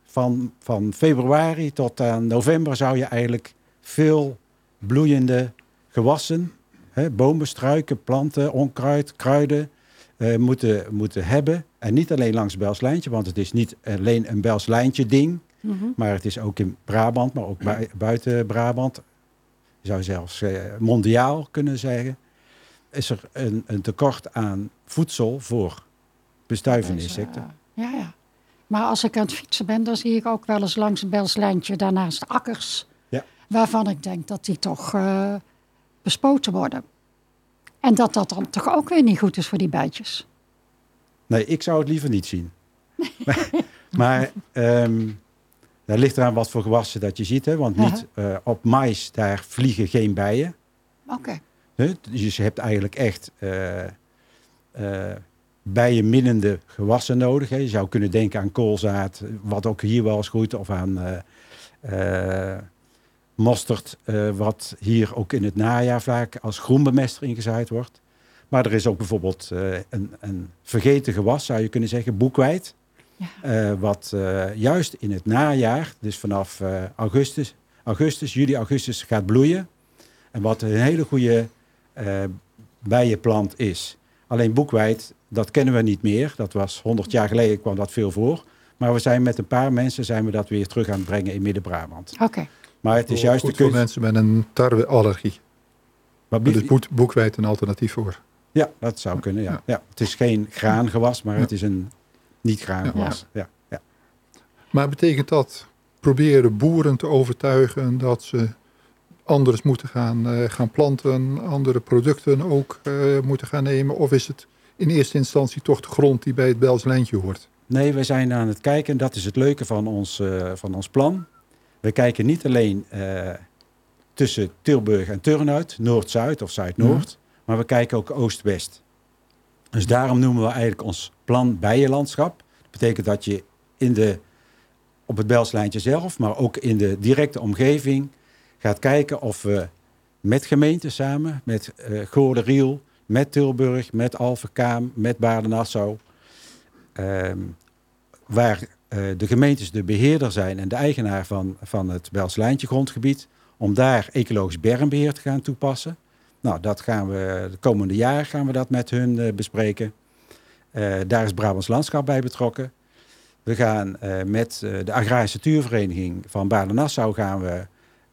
van, van februari tot aan november zou je eigenlijk veel bloeiende gewassen hè, bomen, struiken, planten, onkruid, kruiden eh, moeten, moeten hebben. En niet alleen langs het Belslijntje, want het is niet alleen een Belslijntje ding. Mhm. Maar het is ook in Brabant, maar ook bui- buiten Brabant. Je zou zelfs eh, mondiaal kunnen zeggen. Is er een, een tekort aan voedsel voor bestuivende Dus, ja, ja. Maar als ik aan het fietsen ben, dan zie ik ook wel eens langs Belslijntje daarnaast akkers. Ja. Waarvan ik denk dat die toch eh, bespoten worden. En dat dat dan toch ook weer niet goed is voor die bijtjes. Nee, ik zou het liever niet zien. maar (laughs) (laughs) maar ehm, daar ligt eraan wat voor gewassen dat je ziet. Hè? Want niet eh, op mais, daar vliegen geen bijen. Oké. Dus je hebt eigenlijk echt eh eh, bijenminnende gewassen nodig. Hè? Je zou kunnen denken aan koolzaad, wat ook hier wel eens groeit. Of aan mosterd, eh, wat hier ook in het najaar vaak als groenbemester ingezaaid wordt. Maar er is ook bijvoorbeeld eh, een, een vergeten gewas, zou je kunnen zeggen, boekwijd. Ja. Eh, wat juist in het najaar, dus vanaf augustus, augustus, juli, augustus gaat bloeien. En wat een hele goede bijenplant is. Alleen boekwijd, dat kennen we niet meer. Dat was 100 jaar geleden kwam dat veel voor. Maar we zijn met een paar mensen zijn we dat weer terug aan het brengen in Midden-Brabant. Oké. Maar het is juist de Goed voor kunst. mensen met een tarweallergie. Maar Daar blie- is boek- boekwijd een alternatief voor. Ja, dat zou kunnen. Ja. Ja. het is geen graangewas, maar het is een niet graangewas. Ja. Ja. Maar betekent dat proberen boeren te overtuigen dat ze anders moeten gaan, eh, gaan planten, andere producten ook eh, moeten gaan nemen? Of is het in eerste instantie toch de grond die bij het Belslijntje hoort? Nee, we zijn aan het kijken. en Dat is het leuke van ons, eh, van ons plan. We kijken niet alleen eh, tussen Tilburg en Turnhout, Noord-Zuid of Zuid-Noord. Maar we kijken ook Oost-West. Dus daarom noemen we eigenlijk ons plan bijenlandschap. Dat betekent dat je in de, op het Belslijntje zelf, maar ook in de directe omgeving gaat kijken of we met gemeenten samen, met Goorle Riel, met Tilburg, met Alphenkaam, met Baarden-Nassau, ehm, waar de gemeentes de beheerder zijn en de eigenaar van, van het Belslijntje grondgebied, om daar ecologisch bermbeheer te gaan toepassen. Nou, dat gaan we de komende jaar gaan we dat met hun eh, bespreken. Eh, daar is Brabants Landschap bij betrokken. We gaan eh, met eh, de agrarische tuurvereniging van Baarden-Nassau gaan we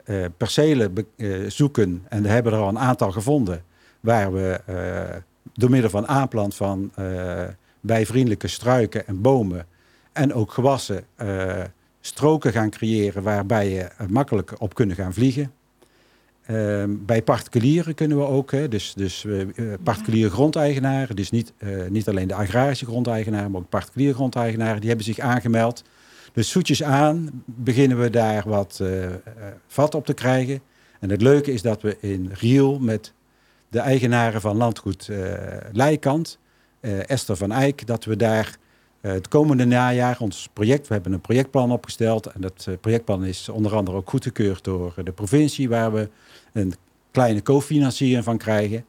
eh, percelen eh, zoeken. En we hebben er al een aantal gevonden. Waar we eh, door middel van aanplant van eh, bijvriendelijke struiken en bomen. En ook gewassen eh, stroken gaan creëren waarbij je eh, makkelijk op kunnen gaan vliegen. Ehm, bij particulieren kunnen we ook, hè, dus, dus eh, particuliere grondeigenaren, dus niet, niet alleen de agrarische grondeigenaren, maar ook particuliere grondeigenaren, die hebben zich aangemeld. Dus zoetjes aan beginnen we daar wat vat op te krijgen. En het leuke is dat we in Riel met de eigenaren van landgoed Leikant, Esther van Eyck, dat we daar eh, het komende najaar ons project, we hebben een projectplan opgesteld en dat eh, projectplan is onder andere ook goedgekeurd door de provincie, waar we een kleine cofinanciering van krijgen.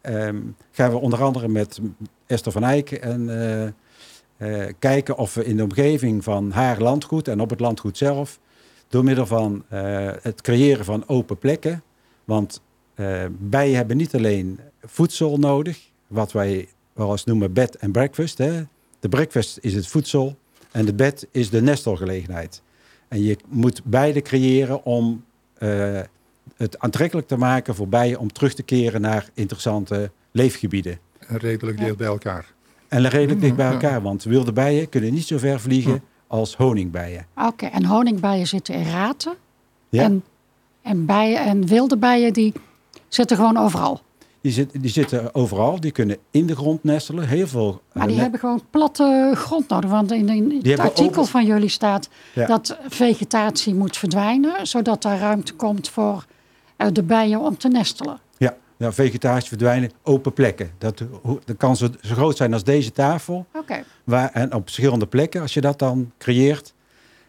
Ehm, gaan we onder andere met Esther van Eyck en, eh, eh, kijken of we in de omgeving van haar landgoed en op het landgoed zelf, door middel van eh, het creëren van open plekken, want eh, bijen hebben niet alleen voedsel nodig, wat wij wel eens noemen bed en breakfast. Hè. De breakfast is het voedsel en de bed is de nestelgelegenheid. En je moet beide creëren om eh, het aantrekkelijk te maken voor bijen om terug te keren naar interessante leefgebieden. En redelijk dicht bij elkaar. En redelijk dicht bij Ja. elkaar, want wilde bijen kunnen niet zo ver vliegen als honingbijen. Oké, en honingbijen zitten in raten. Ja. En, en, bijen, en wilde bijen die zitten gewoon overal. Die, zit, die zitten overal, die kunnen in de grond nestelen. Heel veel. Maar eh, die ne- hebben gewoon platte grond nodig. Want in, in het artikel over- van jullie staat Ja. dat vegetatie moet verdwijnen. Zodat er ruimte komt voor eh, de bijen om te nestelen. Ja, ja, vegetatie verdwijnen, open plekken. Dat, kan zo, zo groot zijn als deze tafel. Oké, Waar, en op verschillende plekken, als je dat dan creëert.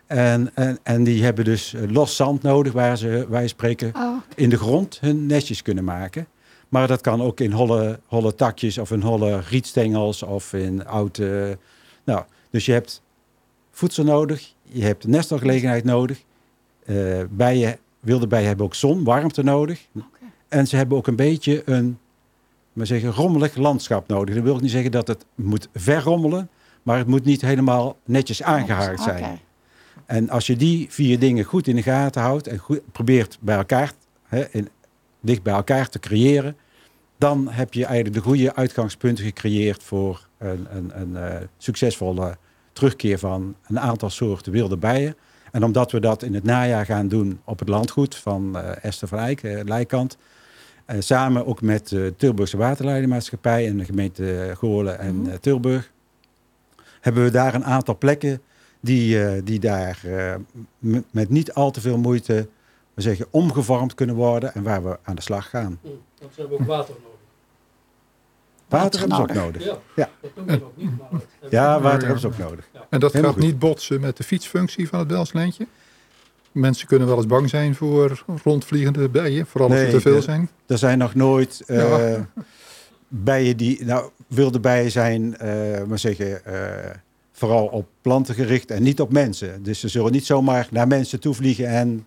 En, en, en die hebben dus eh, los zand nodig, waar ze, wij spreken, oh, in de grond hun nestjes kunnen maken. Maar dat kan ook in holle, holle takjes of in holle rietstengels of in oude... Nou, dus je hebt voedsel nodig, je hebt nestelgelegenheid nodig. Eh, bijen, wilde bijen hebben ook zon, warmte nodig. En ze hebben ook een beetje een maar zeggen, rommelig landschap nodig. Dat wil niet zeggen dat het moet verrommelen, maar het moet niet helemaal netjes aangehaakt zijn. En als je die vier dingen goed in de gaten houdt en goed probeert bij elkaar, hè, in, dicht bij elkaar te creëren, dan heb je eigenlijk de goede uitgangspunten gecreëerd voor een, een, een eh, succesvolle terugkeer van een aantal soorten wilde bijen. En omdat we dat in het najaar gaan doen op het landgoed van eh, Esther van Eyck, eh, Leikant, samen ook met de Tilburgse Waterleidingmaatschappij en de gemeente Goorlen en eh, Tilburg, hebben we daar een aantal plekken die, die daar met niet al te veel moeite we zeggen, omgevormd kunnen worden en waar we aan de slag gaan. Dat ze hebben ook water nodig. Water hebben ze ook nodig. Ja, Ja. dat doen we nog niet. Maar dat hebben Ja, water hebben ze ook nodig. En dat Helemaal gaat goed. niet botsen met de fietsfunctie van het Belslijntje? Mensen kunnen wel eens bang zijn voor rondvliegende bijen, vooral als Nee, er te veel zijn. Er zijn nog nooit eh, Ja. bijen die, nou, wilde bijen zijn, eh maar zeggen, eh, vooral op planten gericht en niet op mensen. Dus ze zullen niet zomaar naar mensen toe vliegen en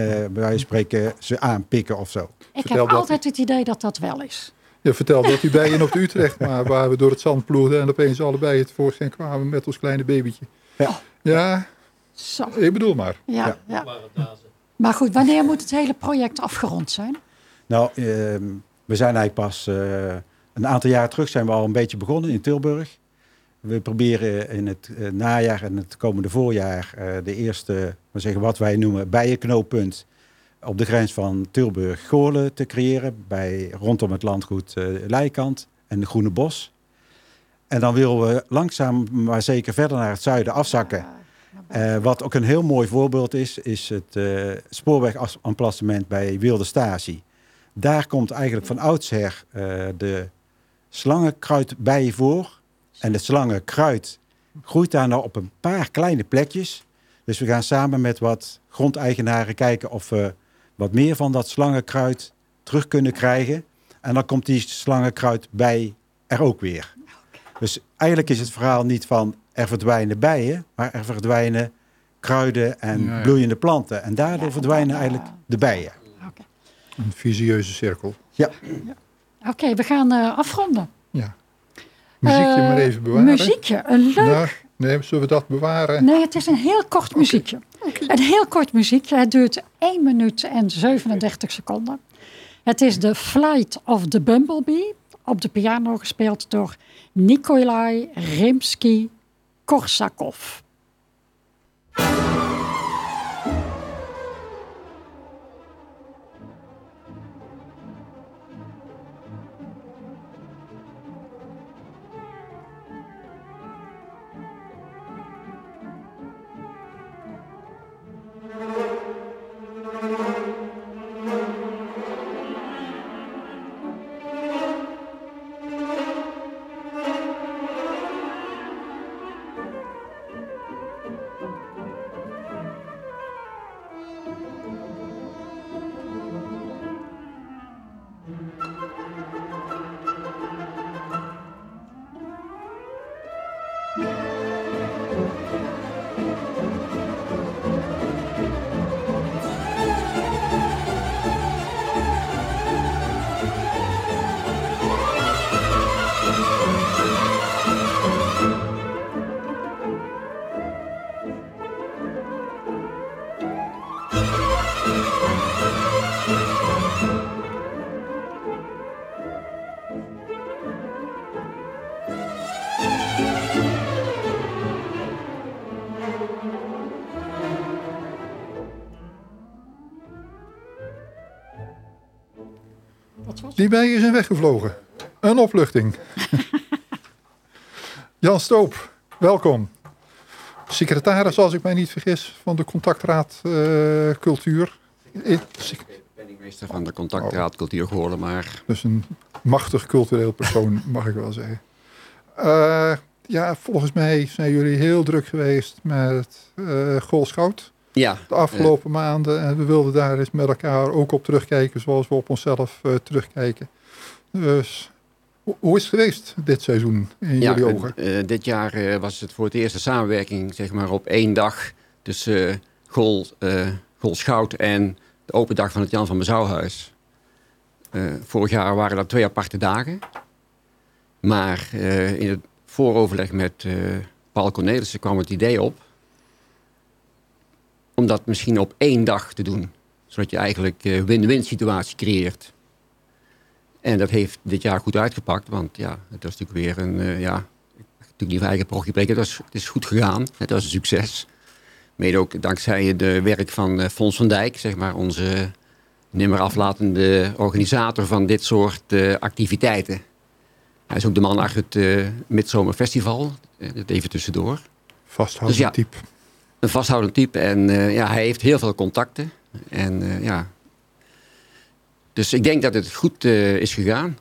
bij wijze van spreken ze aanpikken of zo. Ik Vertel heb dat. altijd het idee dat dat wel is. Je vertelde dat die bijen op de Utrecht, (laughs) maar waar we door het zand ploegden en opeens allebei tevoorschijn kwamen met ons kleine babytje. Ja. Ja, Zo, ik bedoel maar. ja, Ja. Maar goed, wanneer moet het hele project afgerond zijn? Nou, ehm, we zijn eigenlijk pas eh, een aantal jaar terug zijn we al een beetje begonnen in Tilburg. We proberen in het eh, najaar en het komende voorjaar eh, de eerste, we zeggen wat wij noemen bijenknooppunt op de grens van Tilburg-Goorlen te creëren, bij, rondom het landgoed eh Leikant en de Groene Bos. En dan willen we langzaam maar zeker verder naar het zuiden afzakken. Eh, wat ook een heel mooi voorbeeld is, is het spoorwegemplacement bij Wilde Statie. Daar komt eigenlijk van oudsher de slangenkruid bij voor. En het slangenkruid groeit daar nou op een paar kleine plekjes. Dus we gaan samen met wat grondeigenaren kijken of we wat meer van dat slangenkruid terug kunnen krijgen. En dan komt die slangenkruid bij er ook weer. Dus eigenlijk is het verhaal niet van er verdwijnen bijen, maar er verdwijnen kruiden en Ja, ja. bloeiende planten. En daardoor Ja, verdwijnen ja. eigenlijk de bijen. Oké, Een visieuze cirkel. Ja, Oké, we gaan eh, afronden. Ja. Muziekje Eh, maar even bewaren. Muziekje, een leuk... Nou, nee, zullen we dat bewaren? Nee, het is een heel kort muziekje. Een heel kort muziekje. Het duurt 1 minuut en 37 seconden. Het is de Flight of the Bumblebee. Op de piano gespeeld door Nikolai Rimsky-Korsakov. Die bij is weggevlogen. Een opluchting. (laughs) Jan Stoop, welkom. Secretaris, als ik mij niet vergis, van de contactraad eh, cultuur. Sec- penningmeester van de contactraad cultuur geworden, maar Dus een machtig cultureel persoon, (laughs) mag ik wel zeggen. Eh, ja, volgens mij zijn jullie heel druk geweest met eh Goalschout ja, de afgelopen maanden. En we wilden daar eens met elkaar ook op terugkijken, zoals we op onszelf eh, terugkijken. Dus ho- hoe is het geweest dit seizoen in ja jullie ogen? eh, eh, dit jaar eh, was het voor het eerst een samenwerking zeg maar, op één dag tussen eh Gol, eh Golschout en de open dag van het Jan van Bezouwhuis. Eh vorig jaar waren dat twee aparte dagen. Maar eh, in het vooroverleg met eh, Paul Cornelissen kwam het idee op om dat misschien op één dag te doen. Zodat je eigenlijk eh, win-win situatie creëert. En dat heeft dit jaar goed uitgepakt, want ja, het was natuurlijk weer een, eh, ja, natuurlijk niet van eigen prochtje spreken, het, was, het is goed gegaan, het was een succes. Mede ook dankzij de werk van eh, Fons van Dijk, zeg maar onze nimmer aflatende organisator van dit soort activiteiten. Hij is ook de man achter het Midzomerfestival, eh, dat even tussendoor. Vasthouden dus ja. type. Een vasthoudend type en eh, ja, hij heeft heel veel contacten. En eh, ja, dus ik denk dat het goed eh, is gegaan.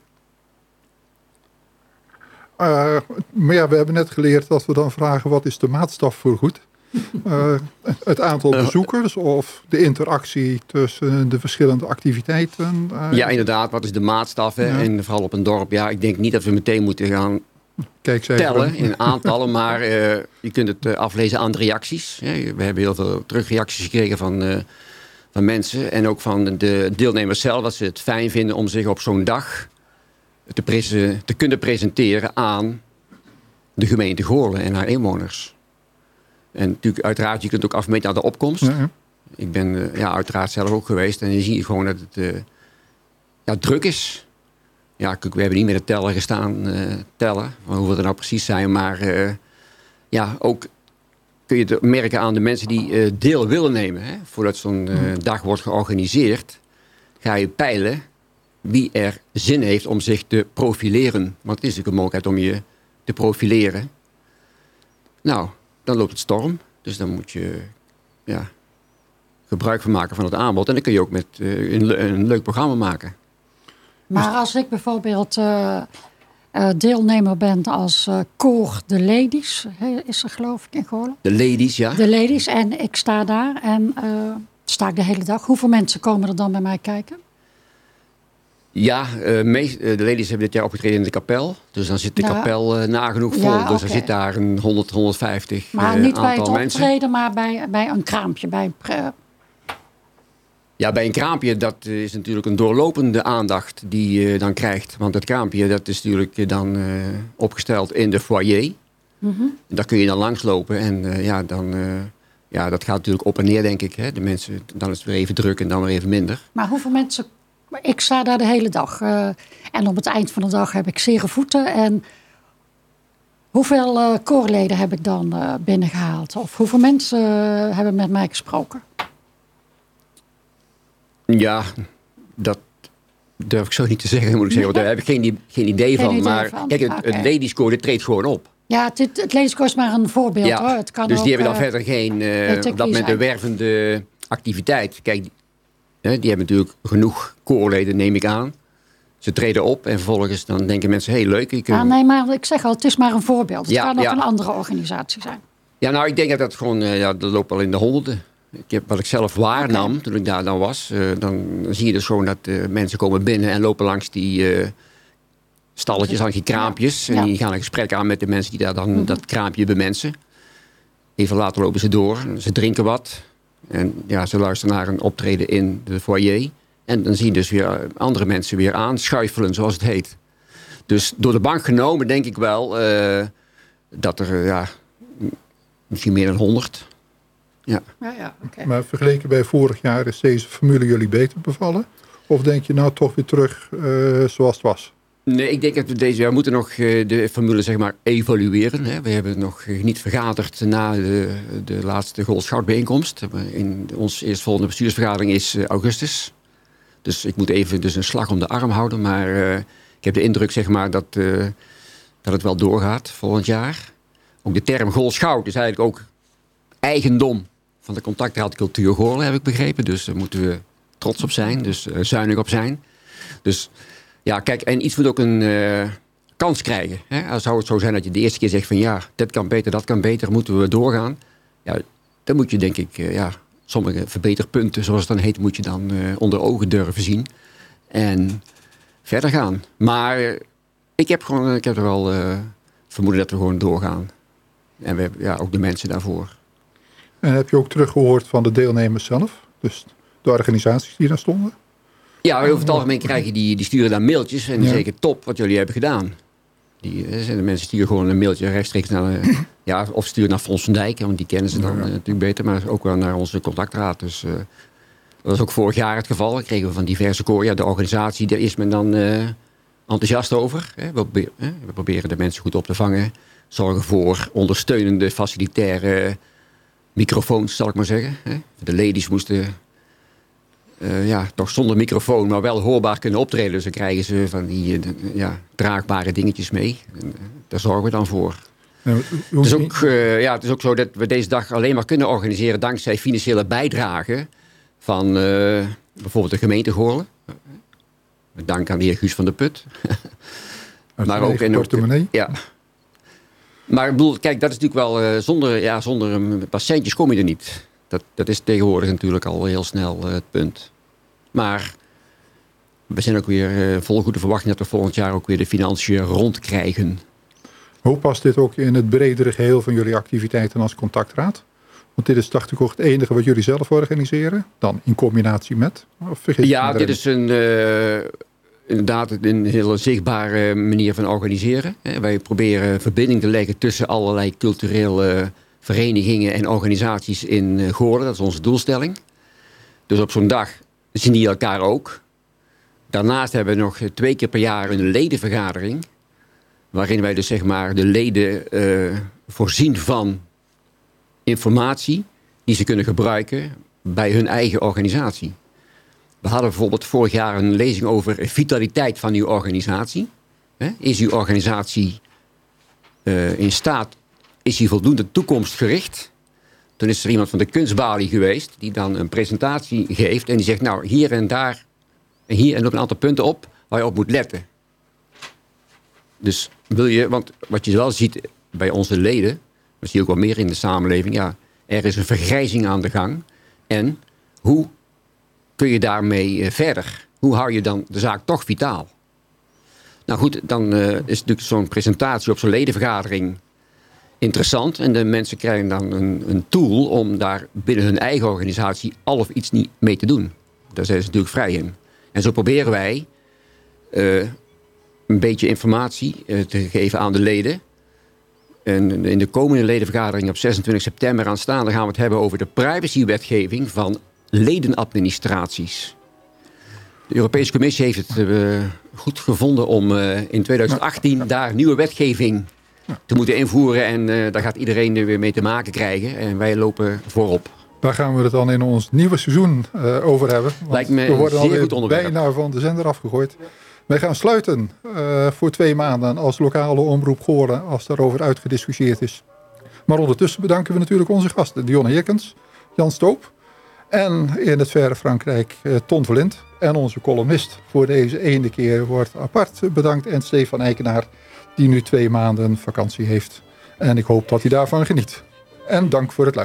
Maar ja, we hebben net geleerd dat we dan vragen wat is de maatstaf voor goed? (laughs) Het aantal bezoekers of de interactie tussen de verschillende activiteiten? Ja, inderdaad. Wat is de maatstaf? Hè? Ja. En vooral op een dorp. Ja, ik denk niet dat we meteen moeten gaan kijkcijfers. tellen in aantallen. maar eh, je kunt het eh, aflezen aan de reacties. We hebben heel veel terugreacties gekregen van, eh, van mensen. En ook van de deelnemers zelf. Dat ze het fijn vinden om zich op zo'n dag te, te kunnen presenteren aan de gemeente Goorlen en haar inwoners. En natuurlijk, uiteraard, je kunt ook afmeten aan de opkomst. Ja, ja. Ik ben ja, uiteraard zelf ook geweest. En je ziet gewoon dat het ja, druk is. Ja, we hebben niet met de teller gestaan eh, tellen. Hoeveel er nou precies zijn. Maar eh, ja, ook kun je het merken aan de mensen die eh, deel willen nemen. Hè? Voordat zo'n eh, dag wordt georganiseerd. Ga je peilen wie er zin heeft om zich te profileren. Want het is natuurlijk een mogelijkheid om je te profileren. Nou, dan loopt het storm. Dus dan moet je ja, gebruik van maken van het aanbod. En dan kun je ook met eh, een leuk programma maken. Maar als ik bijvoorbeeld eh, eh, deelnemer ben als eh koor de ladies, is er geloof ik in Goorlen. De ladies, ja. De ladies en ik sta daar en sta ik de hele dag. Hoeveel mensen komen er dan bij mij kijken? Ja, de ladies hebben dit jaar opgetreden in de kapel. Dus dan zit de Ja. kapel nagenoeg vol. Ja, Dus oké. zit daar een 100, 150 Maar niet bij het mensen. optreden, maar bij, bij een kraampje. Bij een Ja, bij een kraampje, dat is natuurlijk een doorlopende aandacht die je dan krijgt. Want het kraampje, dat is natuurlijk dan eh, opgesteld in de foyer. Mhm. Daar kun je dan langslopen en eh, ja, dan... eh, ja, dat gaat natuurlijk op en neer, denk ik. Hè. De mensen, dan is het weer even druk en dan weer even minder. Maar hoeveel mensen... Ik sta daar de hele dag. en op het eind van de dag heb ik zere voeten. En hoeveel eh koorleden heb ik dan eh, binnengehaald? Of hoeveel mensen hebben met mij gesproken? Ja, dat durf ik zo niet te zeggen, moet ik zeggen. Want daar heb ik geen, geen idee Geen van. idee maar van, kijk, het, oké. het ladiescore treedt gewoon op. Ja, het, het, leeskoor is maar een voorbeeld hoor. Het kan dus ook, die hebben dan eh, verder geen, eh, op dat moment een zijn. wervende activiteit. Kijk, die, hè, die hebben natuurlijk genoeg koorleden, neem ik aan. Ze treden op en vervolgens dan denken mensen, hé leuk. Ik, Ja, nee, maar ik zeg al, het is maar een voorbeeld. Het Ja, kan ook ja. een andere organisatie zijn. Ja, nou, ik denk dat dat gewoon, eh, ja, dat loopt al in de honderden. Ik heb, wat ik zelf waarnam toen ik daar dan was, eh, dan, dan zie je dus gewoon dat eh, mensen komen binnen en lopen langs die eh, stalletjes, langs die kraampjes. Ja. Mhm. En die gaan een gesprek aan met de mensen die daar dan dat kraampje bemensen. Even later lopen ze door, ze drinken wat. En ja, ze luisteren naar een optreden in de foyer. En dan zie je dus weer andere mensen weer aanschuifelen, zoals het heet. Dus door de bank genomen denk ik wel dat er ja, misschien meer dan 100. Ja. Ja, ja, oké. Maar vergeleken bij vorig jaar is deze formule jullie beter bevallen? Of denk je nou toch weer terug eh, zoals het was? Nee, ik denk dat we deze jaar moeten nog eh, de formule zeg maar evalueren. Hè. We hebben nog eh, niet vergaderd na de, de laatste Goldschoutbijeenkomst. In onze eerstvolgende bestuursvergadering is augustus. Dus ik moet even dus een slag om de arm houden. Maar eh, ik heb de indruk zeg maar, dat, eh, dat het wel doorgaat volgend jaar. Ook de term Goolschout is eigenlijk ook eigendom van de contactraad Cultuur heb ik begrepen. Dus daar moeten we trots op zijn, dus eh, zuinig op zijn. Dus ja, kijk, en iets moet ook een eh, kans krijgen. Hè? Zou het zo zijn dat je de eerste keer zegt van ja, dit kan beter, dat kan beter, moeten we doorgaan. Ja, dan moet je denk ik, eh, ja, sommige verbeterpunten, zoals het dan heet, moet je dan onder ogen durven zien. En verder gaan. Maar ik heb gewoon, ik heb er wel vermoeden dat we gewoon doorgaan. En we hebben ja, ook de mensen daarvoor. En heb je ook teruggehoord van de deelnemers zelf? Dus de organisaties die daar stonden? Ja, over het algemeen krijgen die, die sturen dan mailtjes en Ja. zeggen top wat jullie hebben gedaan. Die, eh, zijn de mensen sturen gewoon een mailtje rechtstreeks naar, eh, (laughs) ja, of sturen naar Fons van Dijk, want die kennen ze dan Ja. eh, natuurlijk beter, maar ook wel naar onze contactraad. Dus dat was ook vorig jaar het geval. Dan kregen we van diverse koor, ja, de organisatie, daar is men dan enthousiast over. Hè. We, probe- hè, we proberen de mensen goed op te vangen, zorgen voor ondersteunende, facilitaire microfoons, zal ik maar zeggen. De ladies moesten eh, ja, toch zonder microfoon, maar wel hoorbaar kunnen optreden. Dus dan krijgen ze van die eh, ja, draagbare dingetjes mee. En, eh, daar zorgen we dan voor. Hoe- Het is, ook, ja, het is ook zo dat we deze dag alleen maar kunnen organiseren dankzij financiële bijdragen van bijvoorbeeld de gemeente Goorlen. Met dank aan de heer Guus van der Put. (laughs) maar ook in portemonnee? Ja. Maar ik bedoel, kijk, dat is natuurlijk wel eh, zonder, ja, zonder een patiëntjes kom je er niet. Dat, dat is tegenwoordig natuurlijk al heel snel eh, het punt. Maar we zijn ook weer eh, vol goede verwachting dat we volgend jaar ook weer de financiën rondkrijgen. Hoe past dit ook in het bredere geheel van jullie activiteiten als contactraad? Want dit is dacht ik ook het enige wat jullie zelf organiseren. Dan in combinatie met? Of Ja, dit is een, inderdaad een hele zichtbare manier van organiseren. Wij proberen verbinding te leggen tussen allerlei culturele verenigingen en organisaties in eh, Goorlen. Dat is onze doelstelling. Dus op zo'n dag zien die elkaar ook. Daarnaast hebben we nog twee keer per jaar een ledenvergadering. Waarin wij dus zeg maar de leden eh, voorzien van informatie die ze kunnen gebruiken bij hun eigen organisatie. We hadden bijvoorbeeld vorig jaar een lezing over vitaliteit van uw organisatie. Is uw organisatie eh, in staat, is die voldoende toekomstgericht? Toen is er iemand van de kunstbalie geweest die dan een presentatie geeft en die zegt, nou hier en daar en hier en op een aantal punten op waar je op moet letten. Dus wil je, want wat je wel ziet bij onze leden, dat zie je ook wel meer in de samenleving, ja, er is een vergrijzing aan de gang. En hoe kun je daarmee eh, verder? Hoe hou je dan de zaak toch vitaal? Nou goed, dan eh, is natuurlijk zo'n presentatie op zo'n ledenvergadering interessant. En de mensen krijgen dan een, een tool om daar binnen hun eigen organisatie al of iets niet mee te doen. Daar zijn ze natuurlijk vrij in. En zo proberen wij eh, een beetje informatie te geven aan de leden. En in de komende ledenvergadering op 26 september aanstaande gaan we het hebben over de privacywetgeving van ledenadministraties. De Europese Commissie heeft het eh, goed gevonden om eh, in 2018 daar nieuwe wetgeving te moeten invoeren. En eh, daar gaat iedereen er weer mee te maken krijgen. En wij lopen voorop. Daar gaan we het dan in ons nieuwe seizoen over hebben. Want Lijkt me we worden zeer goed onderwerp. bijna van de zender afgegooid. Wij gaan sluiten voor twee maanden als lokale omroep Goorlen als daarover uitgediscussieerd is. Maar ondertussen bedanken we natuurlijk onze gasten Dionne Hikkens, Jan Stoop en in het verre Frankrijk eh, Ton Verlind. En onze columnist voor deze ene keer wordt apart bedankt en Stefan Eikenaar die nu twee maanden vakantie heeft. En ik hoop dat hij daarvan geniet. En dank voor het luisteren.